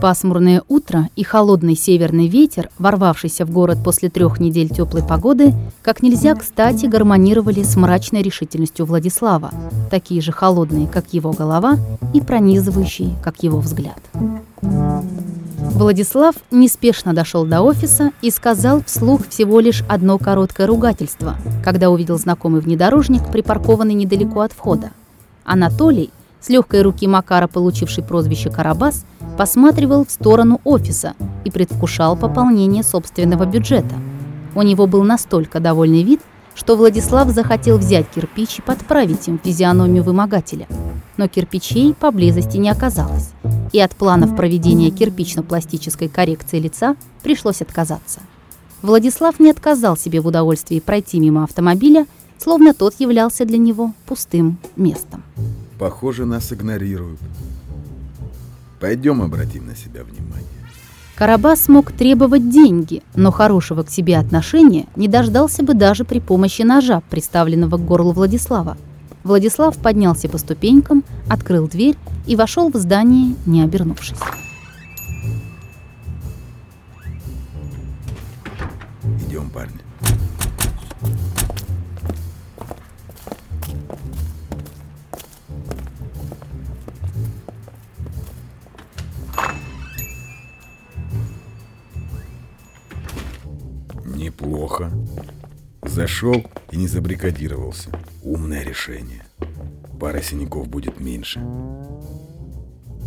Пасмурное утро и холодный северный ветер, ворвавшийся в город после трех недель теплой погоды, как нельзя кстати гармонировали с мрачной решительностью Владислава, такие же холодные, как его голова, и пронизывающие, как его взгляд. Владислав неспешно дошел до офиса и сказал вслух всего лишь одно короткое ругательство, когда увидел знакомый внедорожник, припаркованный недалеко от входа. Анатолий, с легкой руки Макара, получивший прозвище «Карабас», посматривал в сторону офиса и предвкушал пополнение собственного бюджета. У него был настолько довольный вид, что Владислав захотел взять кирпич и подправить им физиономию вымогателя. Но кирпичей поблизости не оказалось, и от планов проведения кирпично-пластической коррекции лица пришлось отказаться. Владислав не отказал себе в удовольствии пройти мимо автомобиля, словно тот являлся для него пустым местом. Похоже, нас игнорируют. Пойдем обратим на себя внимание. Карабас мог требовать деньги, но хорошего к себе отношения не дождался бы даже при помощи ножа, приставленного к горлу Владислава. Владислав поднялся по ступенькам, открыл дверь и вошел в здание, не обернувшись. Идем, парни. Неплохо. Зашел и не забрикадировался. Умное решение. Пара синяков будет меньше.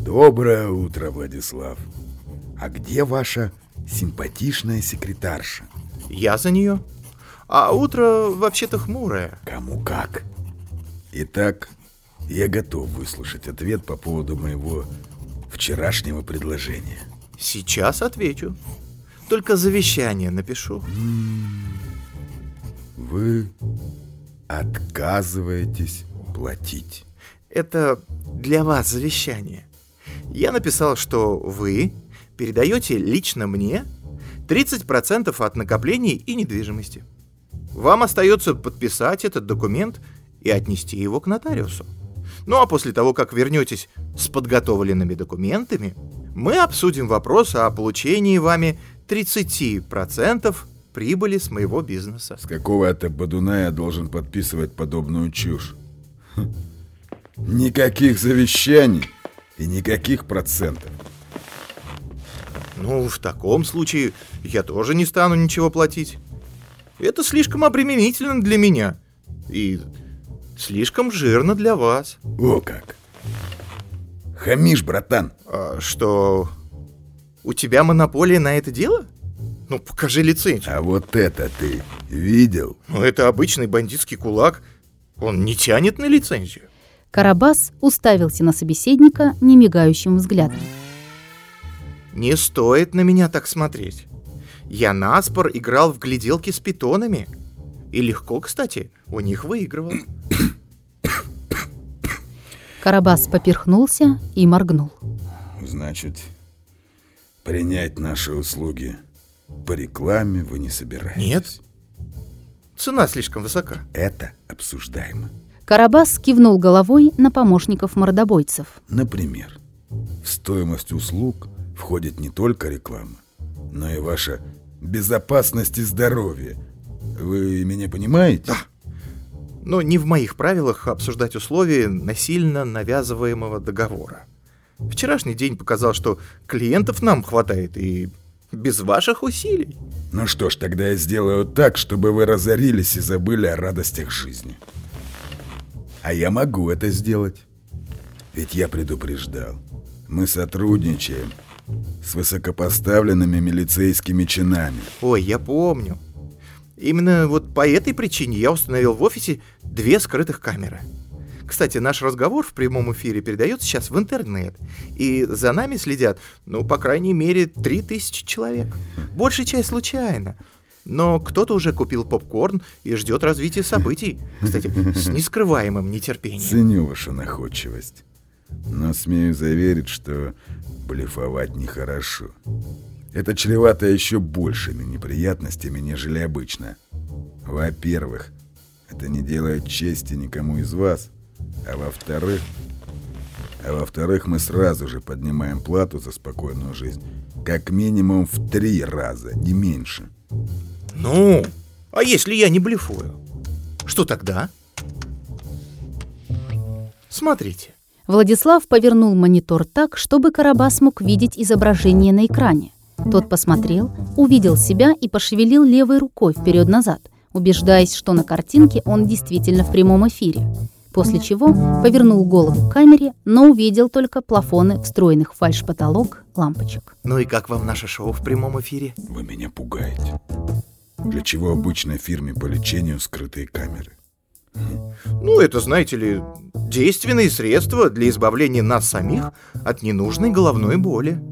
Доброе утро, Владислав. А где ваша симпатичная секретарша? Я за нее. А утро вообще-то хмурое. Кому как. Итак, я готов выслушать ответ по поводу моего вчерашнего предложения. Сейчас отвечу. Только завещание напишу. Вы отказываетесь платить. Это для вас завещание. Я написал, что вы передаете лично мне 30% от накоплений и недвижимости. Вам остается подписать этот документ и отнести его к нотариусу. Ну а после того, как вернетесь с подготовленными документами, мы обсудим вопрос о получении вами 30% прибыли с моего бизнеса. С какого это бодуна я должен подписывать подобную чушь? Хм. Никаких завещаний и никаких процентов. Ну, в таком случае я тоже не стану ничего платить. Это слишком обременительно для меня. И слишком жирно для вас. О как! Хамишь, братан. А что, у тебя монополия на это дело? Ну, покажи лицензию. А вот это ты видел? Ну, это обычный бандитский кулак. Он не тянет на лицензию. Карабас уставился на собеседника немигающим взглядом. Не стоит на меня так смотреть. Я наспор играл в гляделки с питонами. И легко, кстати, у них выигрывал. Карабас поперхнулся и моргнул. Значит, принять наши услуги по рекламе вы не собираетесь? Нет. Цена слишком высока. Это обсуждаемо. Карабас кивнул головой на помощников мордобойцев. Например, в стоимость услуг входит не только реклама, но и ваша безопасность и здоровье. Вы меня понимаете? Да. Но не в моих правилах обсуждать условия насильно навязываемого договора. Вчерашний день показал, что клиентов нам хватает и без ваших усилий. Ну что ж, тогда я сделаю так, чтобы вы разорились и забыли о радостях жизни. А я могу это сделать. Ведь я предупреждал. Мы сотрудничаем с высокопоставленными милицейскими чинами. Ой, я помню. Именно вот по этой причине я установил в офисе две скрытых камеры. Кстати, наш разговор в прямом эфире передается сейчас в интернет. И за нами следят, ну, по крайней мере, 3000 человек. Большая часть случайно. Но кто-то уже купил попкорн и ждет развития событий. Кстати, с нескрываемым нетерпением. Ценю вашу находчивость. Но смею заверить, что блефовать нехорошо. Это чревато еще большими неприятностями, нежели обычно. Во-первых, это не делает чести никому из вас. А во-вторых, А во-вторых, мы сразу же поднимаем плату за спокойную жизнь. Как минимум в три раза, не меньше. Ну, а если я не блефую? Что тогда? Смотрите. Владислав повернул монитор так, чтобы Карабас мог видеть изображение на экране. Тот посмотрел, увидел себя и пошевелил левой рукой вперед-назад, убеждаясь, что на картинке он действительно в прямом эфире. После чего повернул голову к камере, но увидел только плафоны встроенных в фальш-потолок лампочек. Ну и как вам наше шоу в прямом эфире? Вы меня пугаете. Для чего обычно в фирме по лечению скрытые камеры? Ну, это, знаете ли, действенные средства для избавления нас самих от ненужной головной боли.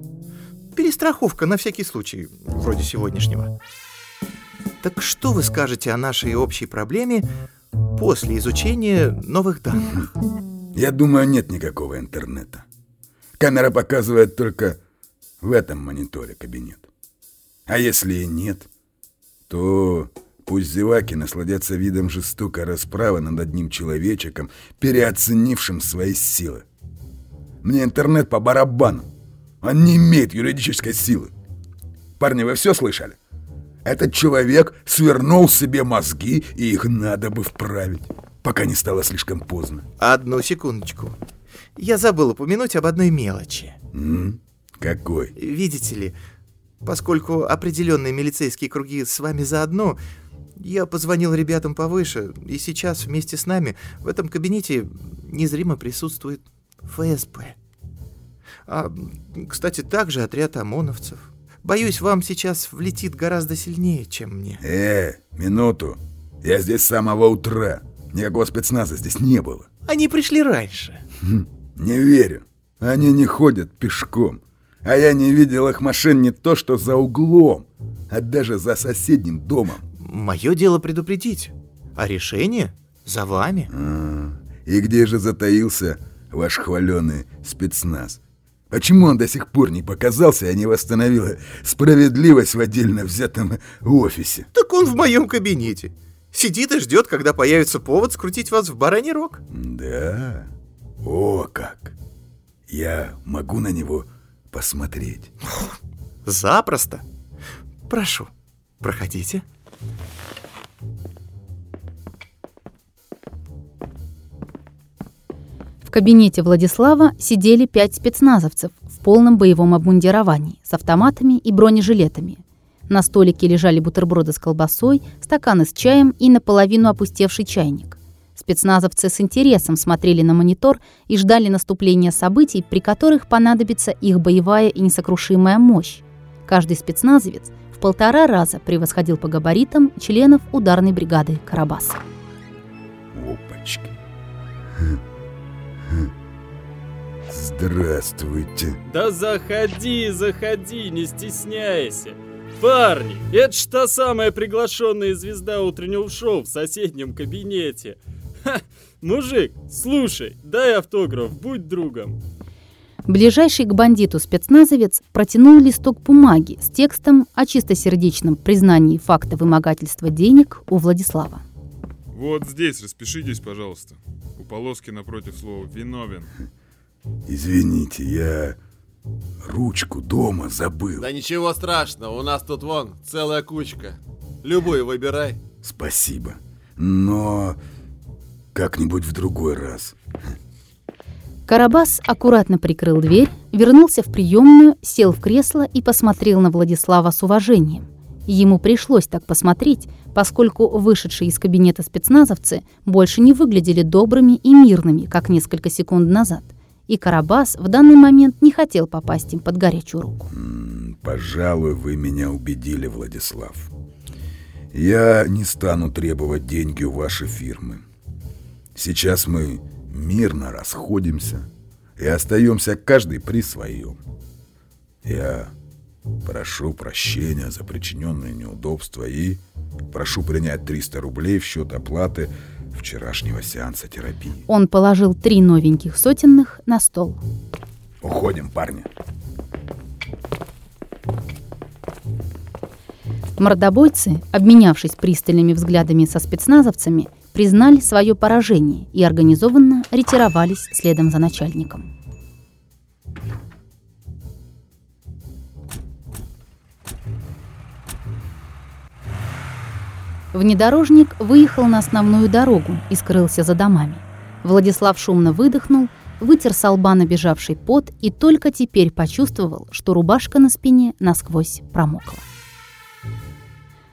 Перестраховка на всякий случай, вроде сегодняшнего. Так что вы скажете о нашей общей проблеме после изучения новых данных? Я думаю, нет никакого интернета. Камера показывает только в этом мониторе кабинет. А если и нет, то пусть зеваки насладятся видом жестокой расправы над одним человечеком, переоценившим свои силы. Мне интернет по барабану. Он не имеет юридической силы. Парни, вы все слышали? Этот человек свернул себе мозги, и их надо бы вправить, пока не стало слишком поздно. Одну секундочку. Я забыл упомянуть об одной мелочи. М? Какой? Видите ли, поскольку определенные милицейские круги с вами заодно, я позвонил ребятам повыше, и сейчас вместе с нами в этом кабинете незримо присутствует ФСБ. А, кстати, также отряд ОМОНовцев. Боюсь, вам сейчас влетит гораздо сильнее, чем мне. Э, минуту. Я здесь с самого утра. Никакого спецназа здесь не было. Они пришли раньше. Хм, не верю. Они не ходят пешком. А я не видел их машин не то что за углом, а даже за соседним домом. Мое дело предупредить. А решение за вами. А, и где же затаился ваш хваленый спецназ? Почему он до сих пор не показался, а не восстановил справедливость в отдельно взятом офисе? Так он в моем кабинете. Сидит и ждет, когда появится повод скрутить вас в бараний рог. Да? О, как! Я могу на него посмотреть? Запросто. Прошу, проходите. В кабинете Владислава сидели пять спецназовцев в полном боевом обмундировании с автоматами и бронежилетами. На столике лежали бутерброды с колбасой, стаканы с чаем и наполовину опустевший чайник. Спецназовцы с интересом смотрели на монитор и ждали наступления событий, при которых понадобится их боевая и несокрушимая мощь. Каждый спецназовец в полтора раза превосходил по габаритам членов ударной бригады «Карабас». Опачки. Здравствуйте. Да заходи, заходи, не стесняйся. Парни, это ж та самая приглашенная звезда утреннего шоу в соседнем кабинете. Ха, мужик, слушай, дай автограф, будь другом. Ближайший к бандиту спецназовец протянул листок бумаги с текстом о чистосердечном признании факта вымогательства денег у Владислава. Вот здесь распишитесь, пожалуйста. У полоски напротив слова «виновен». Извините, я ручку дома забыл. Да ничего страшного, у нас тут вон целая кучка. Любую выбирай. Спасибо. Но как-нибудь в другой раз. Карабас аккуратно прикрыл дверь, вернулся в приемную, сел в кресло и посмотрел на Владислава с уважением. Ему пришлось так посмотреть, поскольку вышедшие из кабинета спецназовцы больше не выглядели добрыми и мирными, как несколько секунд назад. И Карабас в данный момент не хотел попасть им под горячую руку. Пожалуй, вы меня убедили, Владислав. Я не стану требовать деньги у вашей фирмы. Сейчас мы мирно расходимся и остаемся каждый при своем. Я прошу прощения за причиненные неудобства и прошу принять 300 рублей в счет оплаты вчерашнего сеанса терапии. Он положил три новеньких сотенных на стол. Уходим, парни. Мордобойцы, обменявшись пристальными взглядами со спецназовцами, признали свое поражение и организованно ретировались следом за начальником. Внедорожник выехал на основную дорогу и скрылся за домами. Владислав шумно выдохнул, вытер с лба набежавший пот и только теперь почувствовал, что рубашка на спине насквозь промокла.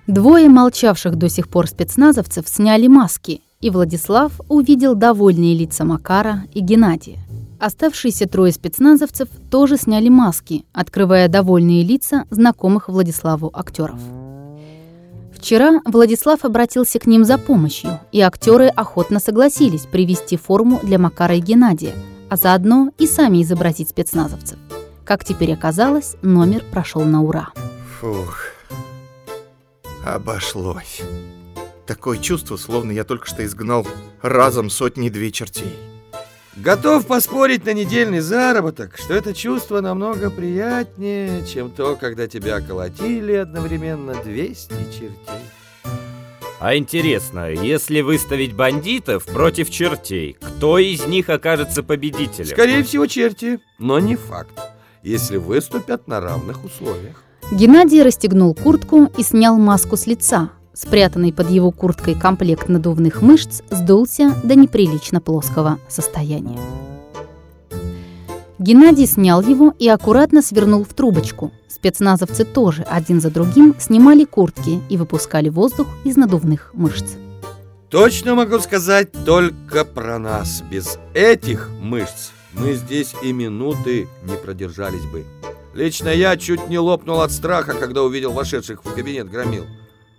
Двое молчавших до сих пор спецназовцев сняли маски, и Владислав увидел довольные лица Макара и Геннадия. Оставшиеся трое спецназовцев тоже сняли маски, открывая довольные лица знакомых Владиславу актеров. Вчера Владислав обратился к ним за помощью, и актеры охотно согласились привести форму для Макара и Геннадия, а заодно и сами изобразить спецназовцев. Как теперь оказалось, номер прошел на ура. Фух. Обошлось. Такое чувство, словно я только что изгнал разом сотни-две чертей. Готов поспорить на недельный заработок, что это чувство намного приятнее, чем то, когда тебя колотили одновременно 200 чертей. А интересно, если выставить бандитов против чертей, кто из них окажется победителем? Скорее всего, черти, но не факт, если выступят на равных условиях. Геннадий расстегнул куртку и снял маску с лица. Спрятанный под его курткой комплект надувных мышц сдулся до неприлично плоского состояния. Геннадий снял его и аккуратно свернул в трубочку. Спецназовцы тоже один за другим снимали куртки и выпускали воздух из надувных мышц. Точно могу сказать только про нас. Без этих мышц мы здесь и минуты не продержались бы. Лично я чуть не лопнул от страха, когда увидел вошедших в кабинет громил.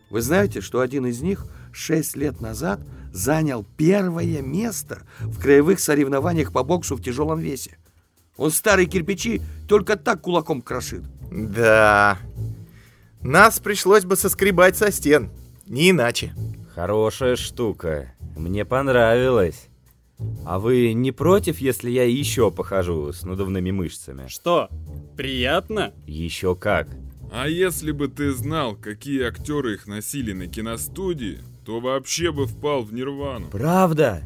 Вы знаете, что один из них шесть лет назад занял первое место в краевых соревнованиях по боксу в тяжелом весе? Он старые кирпичи только так кулаком крошит. Да. Нас пришлось бы соскребать со стен. Не иначе. Хорошая штука. Мне понравилось. А вы не против, если я еще похожу с надувными мышцами? Что, приятно? Еще как. А если бы ты знал, какие актеры их носили на киностудии, то вообще бы впал в нирвану. Правда?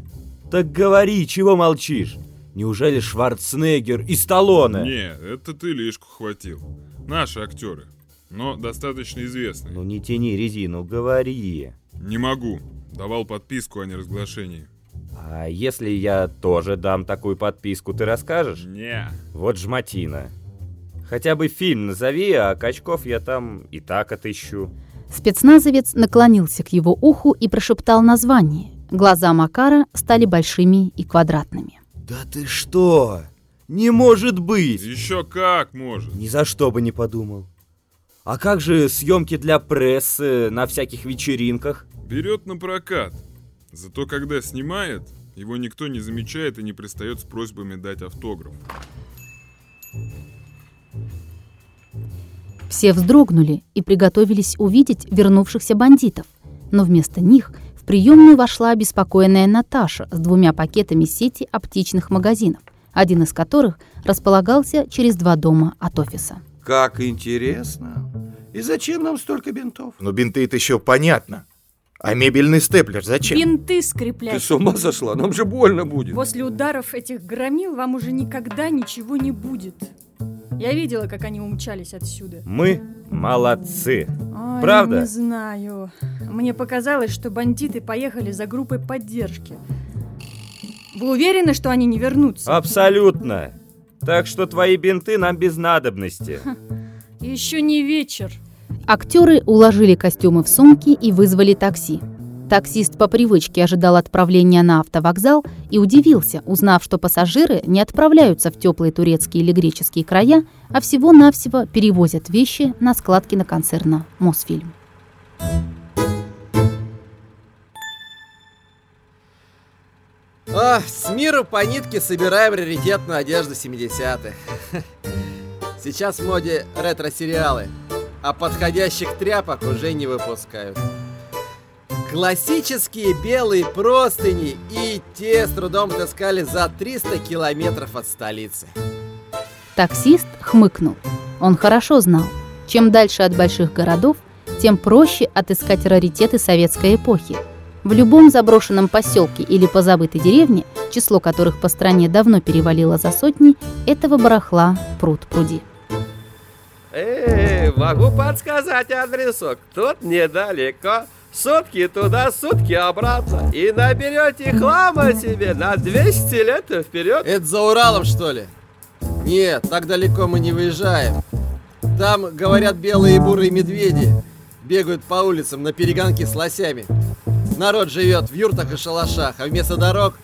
Так говори, чего молчишь? Неужели Шварценеггер и Сталлоне? Не, это ты лишку хватил. Наши актеры, но достаточно известные. Ну не тяни резину, говори. Не могу. Давал подписку о неразглашении. А если я тоже дам такую подписку, ты расскажешь? Не. Вот жмотина. Хотя бы фильм назови, а качков я там и так отыщу. Спецназовец наклонился к его уху и прошептал название. Глаза Макара стали большими и квадратными. Да ты что? Не может быть! Еще как может. Ни за что бы не подумал. А как же съемки для прессы на всяких вечеринках? Берет на прокат. Зато когда снимает, его никто не замечает и не пристает с просьбами дать автограф. Все вздрогнули и приготовились увидеть вернувшихся бандитов. Но вместо них в приемную вошла обеспокоенная Наташа с двумя пакетами сети аптечных магазинов, один из которых располагался через два дома от офиса. Как интересно. И зачем нам столько бинтов? Но бинты это еще понятно. А мебельный степлер зачем? Бинты Ты скреплять. с ума сошла? Нам же больно будет. После ударов этих громил вам уже никогда ничего не будет. Я видела, как они умчались отсюда. Мы молодцы. Ой, Правда? Не знаю. Мне показалось, что бандиты поехали за группой поддержки. Вы уверены, что они не вернутся? Абсолютно. Так что твои бинты нам без надобности. Еще не вечер. Актеры уложили костюмы в сумки и вызвали такси. Таксист по привычке ожидал отправления на автовокзал и удивился, узнав, что пассажиры не отправляются в теплые турецкие или греческие края, а всего-навсего перевозят вещи на склад киноконцерна «Мосфильм». А, с миру по нитке собираем раритетную одежду 70-х. Сейчас в моде ретро-сериалы, а подходящих тряпок уже не выпускают. Классические белые простыни и те с трудом таскали за 300 километров от столицы. Таксист хмыкнул. Он хорошо знал, чем дальше от больших городов, тем проще отыскать раритеты советской эпохи. В любом заброшенном поселке или позабытой деревне, число которых по стране давно перевалило за сотни, этого барахла пруд пруди. Эй, могу подсказать адресок. Тут недалеко. Сутки туда, сутки обратно. И наберете хлама себе на 200 лет вперед. Это за Уралом, что ли? Нет, так далеко мы не выезжаем. Там, говорят, белые и бурые медведи бегают по улицам на перегонки с лосями. Народ живет в юртах и шалашах, а вместо дорог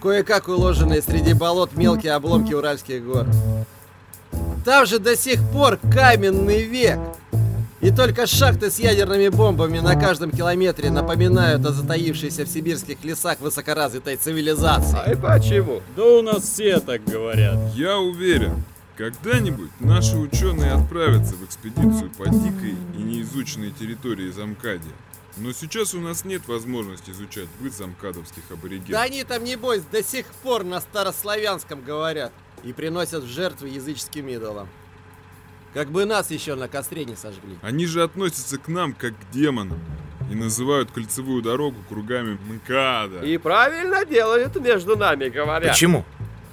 кое-как уложенные среди болот мелкие обломки уральских гор. Там же до сих пор каменный век. И только шахты с ядерными бомбами на каждом километре напоминают о затаившейся в сибирских лесах высокоразвитой цивилизации. А и почему? Да у нас все так говорят. Я уверен, когда-нибудь наши ученые отправятся в экспедицию по дикой и неизученной территории Замкадия. Но сейчас у нас нет возможности изучать быт замкадовских аборигенов. Да они там, небось, до сих пор на старославянском говорят и приносят в жертву языческим идолам. Как бы нас еще на костре не сожгли. Они же относятся к нам как к демонам и называют кольцевую дорогу кругами МКАДа. И правильно делают между нами, говорят. Почему?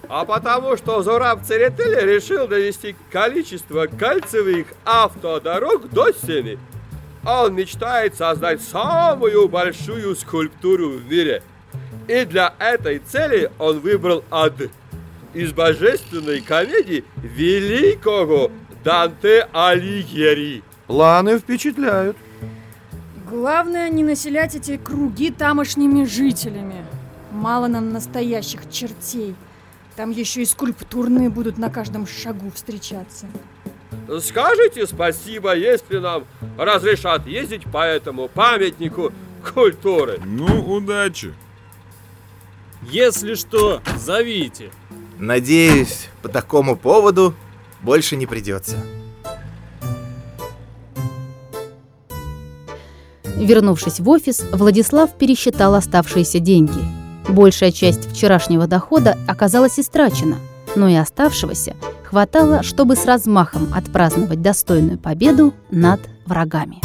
А потому что Зураб Церетели решил довести количество кольцевых автодорог до 7. Он мечтает создать самую большую скульптуру в мире. И для этой цели он выбрал ад из божественной комедии великого Данте Алигьери. Планы впечатляют. Главное не населять эти круги тамошними жителями. Мало нам настоящих чертей. Там еще и скульптурные будут на каждом шагу встречаться. Скажите спасибо, если нам разрешат ездить по этому памятнику культуры. Ну, удачи. Если что, зовите. Надеюсь, по такому поводу больше не придется. Вернувшись в офис, Владислав пересчитал оставшиеся деньги. Большая часть вчерашнего дохода оказалась истрачена, но и оставшегося хватало, чтобы с размахом отпраздновать достойную победу над врагами.